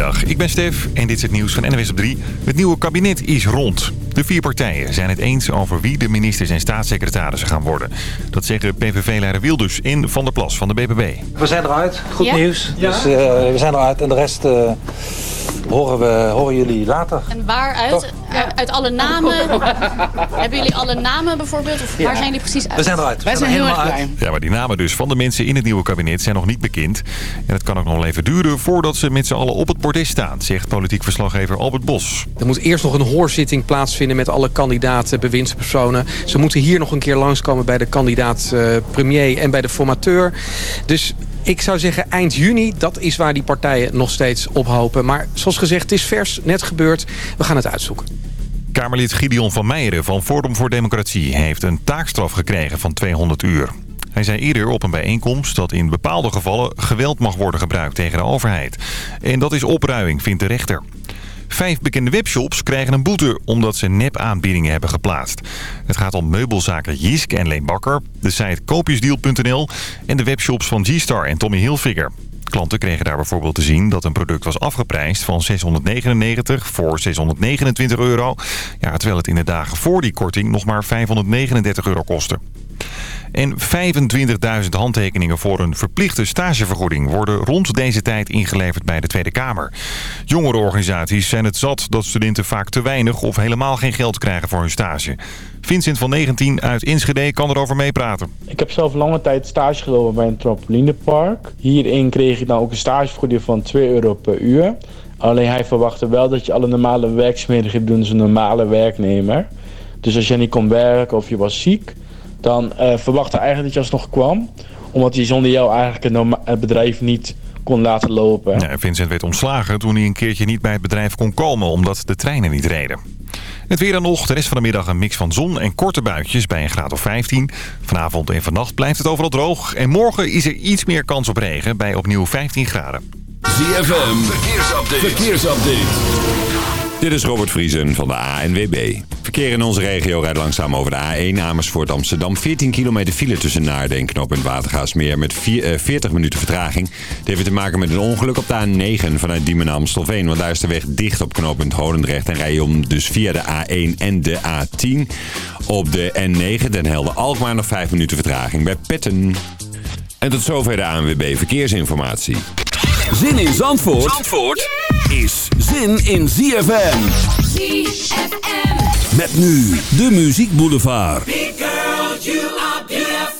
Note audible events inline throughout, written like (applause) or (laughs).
Goedemiddag, ik ben Stef en dit is het nieuws van NWS op 3. Het nieuwe kabinet is rond. De vier partijen zijn het eens over wie de ministers en staatssecretarissen gaan worden. Dat zeggen PVV-leider Wilders en Van der Plas van de BBB. We zijn eruit, goed Ja? nieuws. Dus eh, we zijn eruit en de rest eh, horen, we, horen jullie later. En waaruit? Uit, uit alle namen? (laughs) Hebben jullie alle namen bijvoorbeeld? Of waar zijn jullie precies uit? We zijn eruit. Wij we zijn er heel erg helemaal blij. uit. Ja, maar die namen dus van de mensen in het nieuwe kabinet zijn nog niet bekend. En het kan ook nog wel even duren voordat ze met z'n allen op het bordes staan, zegt politiek verslaggever Albert Bos. Er moet eerst nog een hoorzitting plaatsvinden met alle kandidaten, bewindspersonen. Ze moeten hier nog een keer langskomen bij de kandidaat eh, premier en bij de formateur. Dus ik zou zeggen eind juni, dat is waar die partijen nog steeds op hopen. Maar zoals gezegd, het is vers, net gebeurd. We gaan het uitzoeken. Kamerlid Gideon van Meijeren van Forum voor Democratie heeft een taakstraf gekregen van 200 uur. Hij zei eerder op een bijeenkomst dat in bepaalde gevallen geweld mag worden gebruikt tegen de overheid. En dat is opruiming, vindt de rechter. Vijf bekende webshops krijgen een boete omdat ze nepaanbiedingen hebben geplaatst. Het gaat om meubelzaken Jisk en Leen Bakker, de site koopjesdeal.nl en de webshops van G-Star en Tommy Hilfiger. Klanten kregen daar bijvoorbeeld te zien dat een product was afgeprijsd van 699 voor 629 euro. Ja, terwijl het in de dagen voor die korting nog maar 539 euro kostte. En 25.000 handtekeningen voor een verplichte stagevergoeding worden rond deze tijd ingeleverd bij de Tweede Kamer. Jongerenorganisaties zijn het zat dat studenten vaak te weinig of helemaal geen geld krijgen voor hun stage. Vincent van 19 uit Enschede kan erover meepraten. Ik heb zelf lange tijd stage gelopen bij een trampolinepark. Hierin kreeg ik dan ook een stagevergoeding van 2 euro per uur. Alleen hij verwachtte wel dat je alle normale werkzaamheden gaat doen als een normale werknemer. Dus als je niet kon werken of je was ziek, dan eh verwachtte hij eigenlijk dat je alsnog kwam. Omdat hij zonder jou eigenlijk het bedrijf niet kon laten lopen. Ja, Vincent werd ontslagen toen hij een keertje niet bij het bedrijf kon komen omdat de treinen niet reden. Het weer dan nog. De rest van de middag een mix van zon en korte buitjes bij een graad of 15. Vanavond en vannacht blijft het overal droog. En morgen is er iets meer kans op regen bij opnieuw 15 graden. ZFM, verkeersupdate. verkeersupdate. Dit is Robert Vriesen van de ANWB. Verkeer in onze regio rijdt langzaam over de A1 Amersfoort Amsterdam. 14 kilometer file tussen Naarden en Knop en Watergaasmeer met vier- eh, 40 minuten vertraging. Dit heeft te maken met een ongeluk op de A9 vanuit Diemen naar Amstelveen. Want daar is de weg dicht op knooppunt Holendrecht. En rij je om dus via de A1 en de A10. Op de N9 Den Helder Alkmaar nog 5 minuten vertraging bij Petten. En tot zover de ANWB Verkeersinformatie. Zin in Zandvoort, Zandvoort is zin in ZFM. ZFM. Met nu de Muziek Boulevard. Walks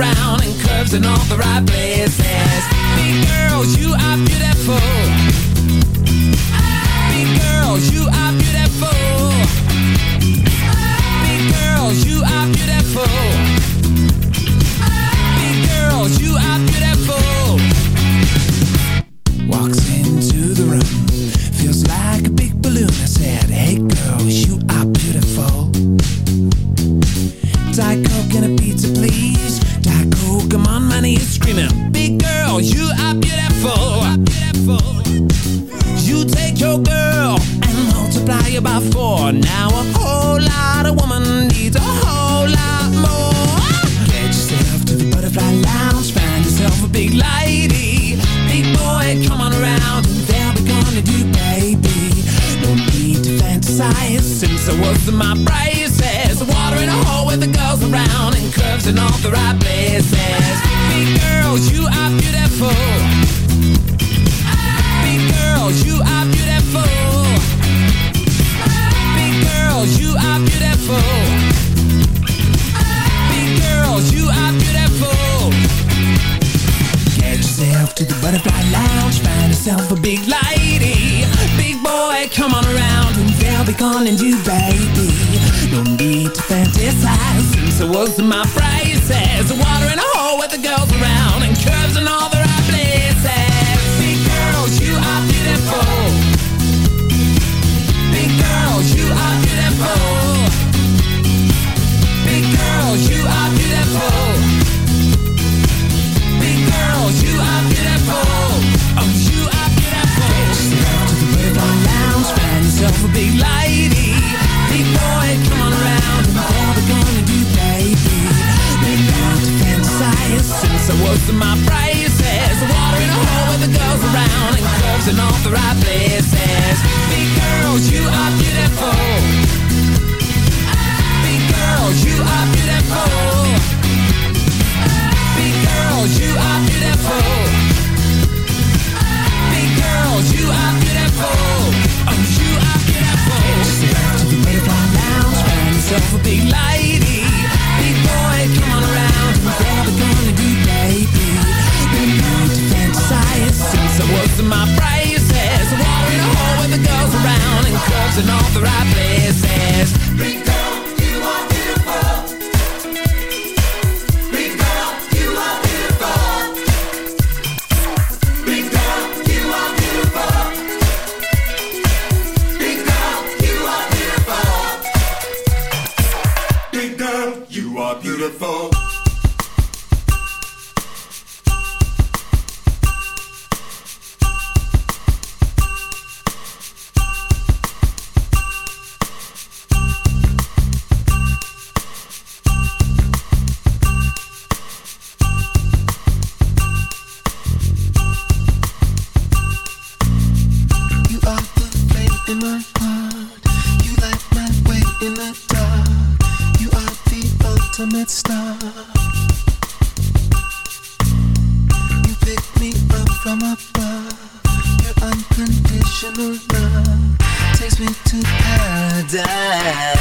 Around and curves in all the right places. Big girls, you are beautiful. Big girls, you are beautiful. To paradise.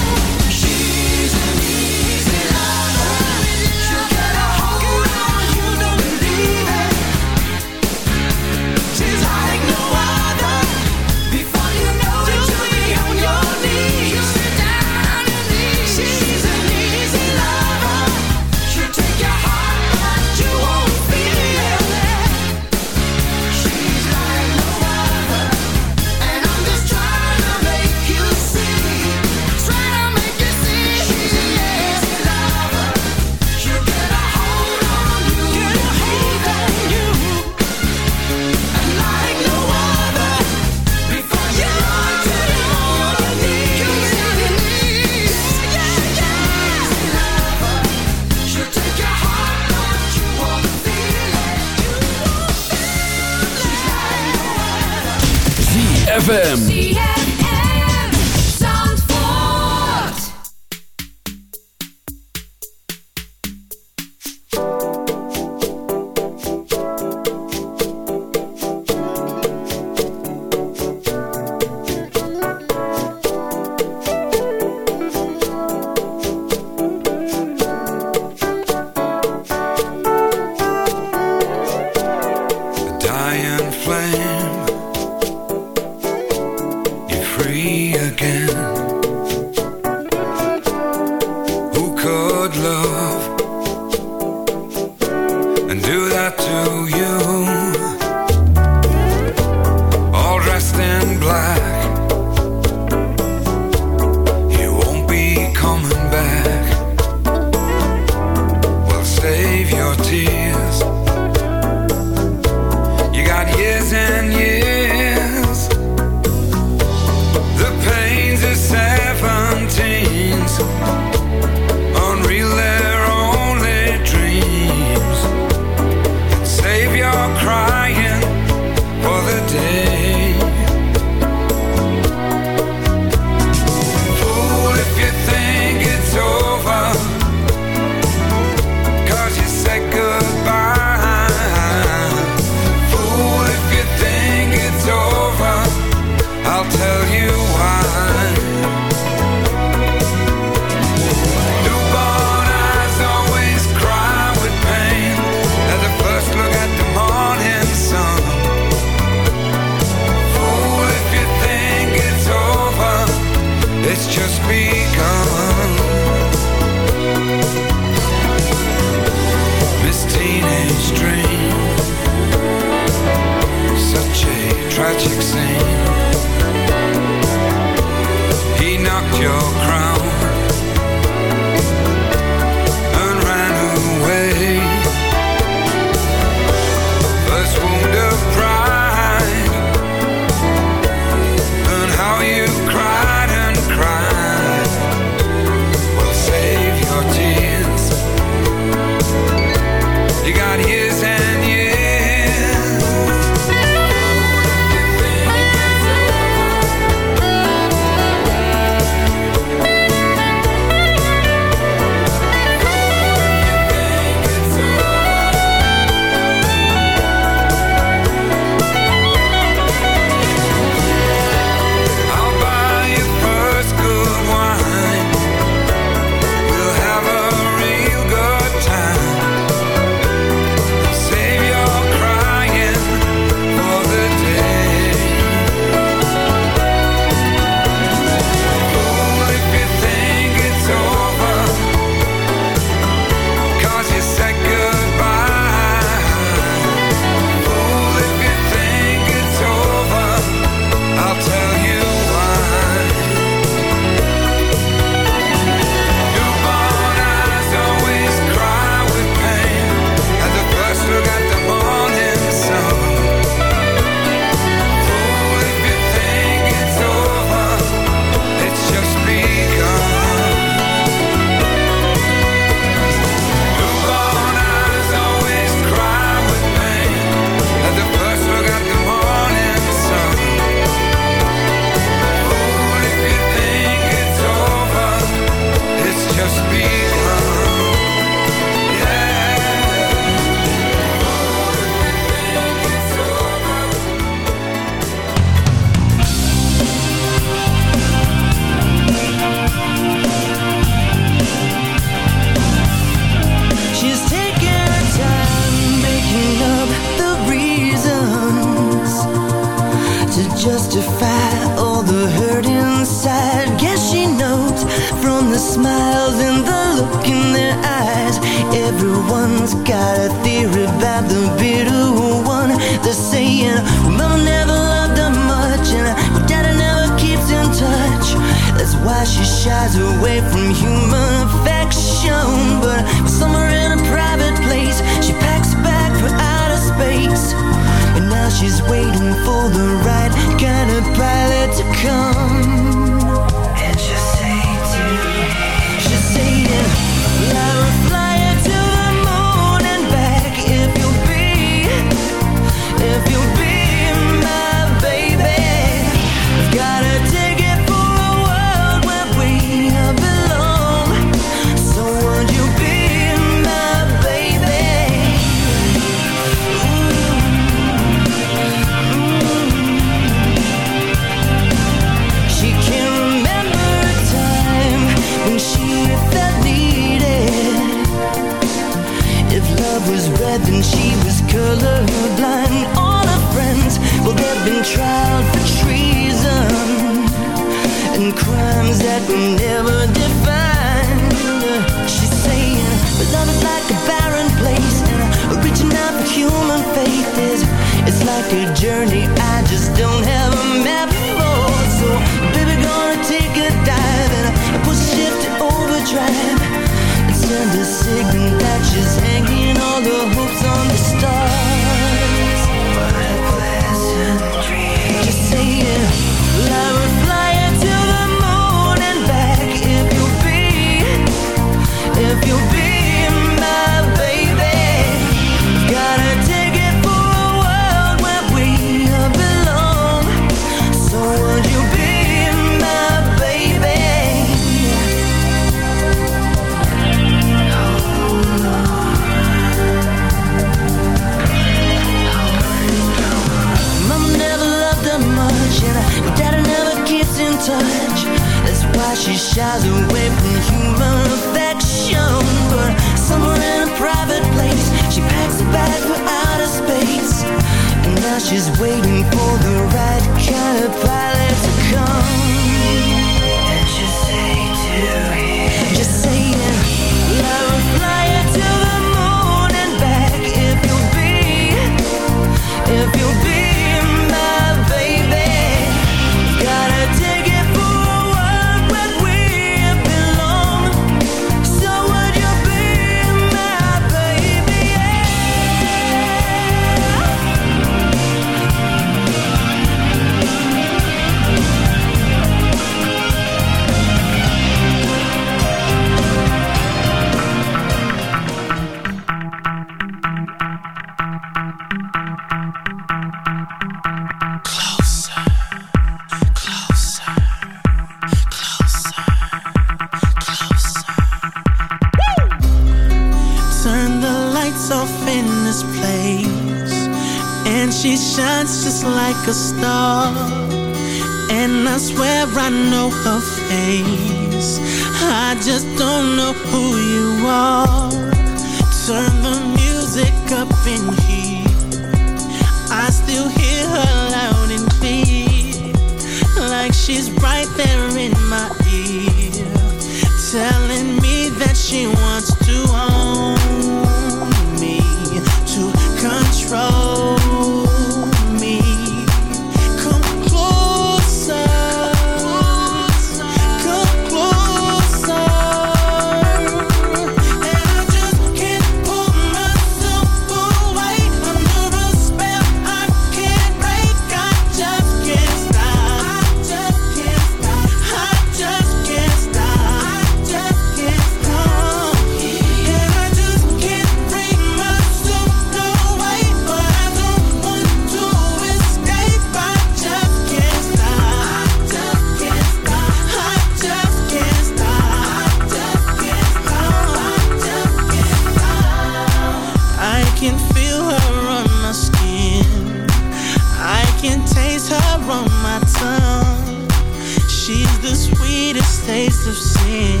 Taste of sin.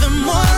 The more